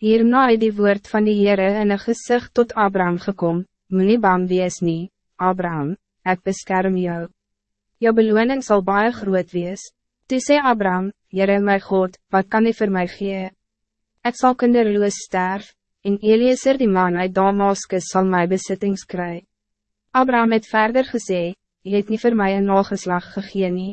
Hierna het die woord van die Heere in een gezicht tot Abraham gekom, moet nie bang wees nie, Abraham, ik beskerm jou. Jou beloning zal baie groot wees. Toe sê Abraham, Heere my God, wat kan jy voor mij gee? Ik zal kinderloos sterf, en Eliezer die man uit Damaskus zal my besittings kry. Abraham het verder gesê, Jy het nie vir my een nageslag gegee nie.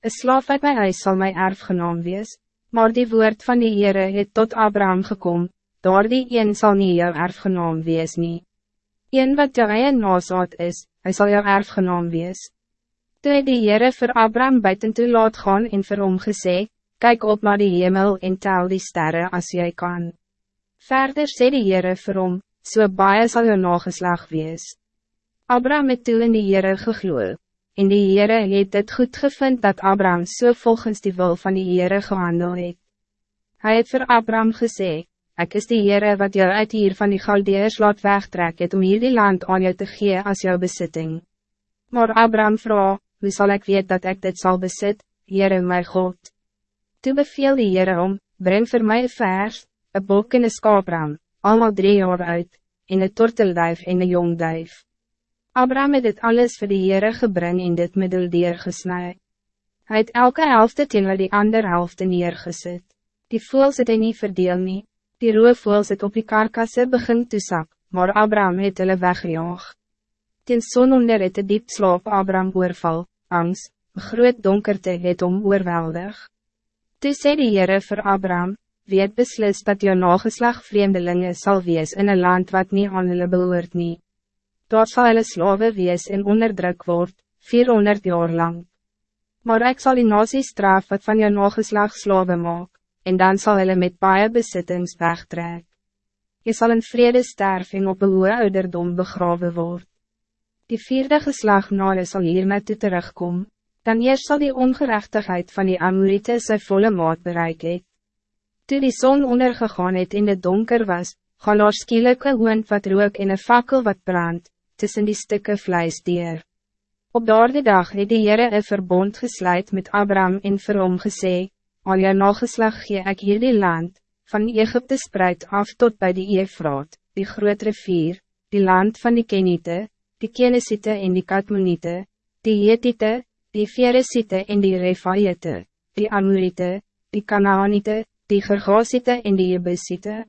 Een slaaf uit my huis sal my erfgenaam wees, maar die woord van die Heere het tot Abraham gekom, daar die een sal nie jou erfgenaam wees nie. Een wat jou eie nazaad is, hy sal jou erfgenaam wees. Toe het die Heere vir Abraham buiten toe laat gaan en vir hom gesê, Kijk op naar die hemel en tel die sterren als jij kan. Verder sê die Heere vir hom, so baie sal jou nageslag wees. Abraham het toe in die Heere gegloe, en die Heere het het goed gevind dat Abraham so volgens die wil van die Heere gehandel het. Hij het voor Abraham gesê, ik is die Heere wat jou uit hier van die Galdeers laat wegtrek het om hier die land aan jou te gee als jouw bezitting. Maar Abraham vroeg, hoe zal ik weet dat ik dit zal bezit, Heere my God? Toe beveel die Heere om, breng voor mij een vers, een bok en een skaapraam, allemaal drie jaar uit, in een tortelduif en een jongduif. Abraham het dit alles voor de Heere gebring en dit middeldeer gesnij. Hij het elke helft teen wat die ander helft neergesit. Die voels het hy nie verdeel nie, die roofvoels het op die karkasse begin toesak, maar Abraham het hulle weggejaag. Ten son onder het diep slaap Abraham oorval, angst, groot donkerte het om oorweldig. Toe sê die Heere vir Abraham, weet beslis dat jou nageslag vreemdelingen zal wees in een land wat niet aan hulle behoort nie daar sal hulle slawe wees en onderdruk word, 400 jaar lang. Maar ik zal die nasie straf wat van jou nageslag slawe maak, en dan zal hulle met baie besittings wegtrek. Je zal in vrede sterf en op een ouderdom begraven word. Die vierde geslag nare sal hier met toe terugkom, dan eerst zal die ongerechtigheid van die Amorite sy volle maat bereik het. Toe die zon ondergegaan het in het donker was, gaan daar skielik een hoend wat rook en een fakkel wat brandt, tussen die stukken vlees dier. Op daardie dag het die Heere een verbond gesluit met Abraham en vir hom gesê, al jou nageslag gee ek hier die land, van Egypte spreid af tot bij die Eefraat, die groot rivier, die land van die Kenite, die Kenesite en die Katmonite, die Hetite, die Veresite en die Refaite, die Amorite, die Kanaanite, die Gergasite en die Jebusite.